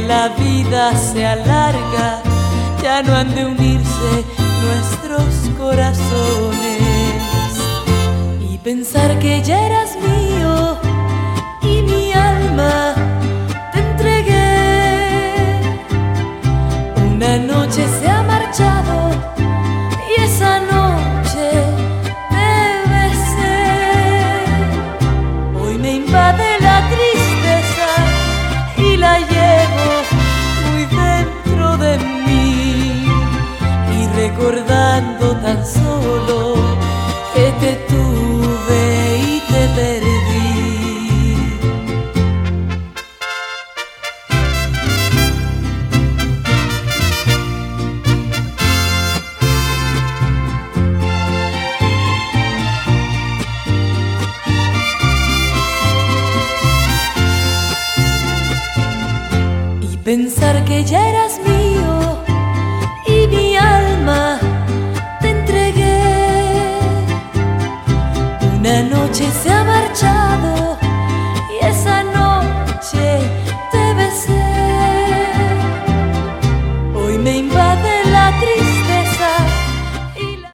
la vida se alarga, ya no han de unirse nuestros corazones. Y pensar que ya tan solo que te tuve y te perdí. Y pensar que ya eras mío se ha marchado.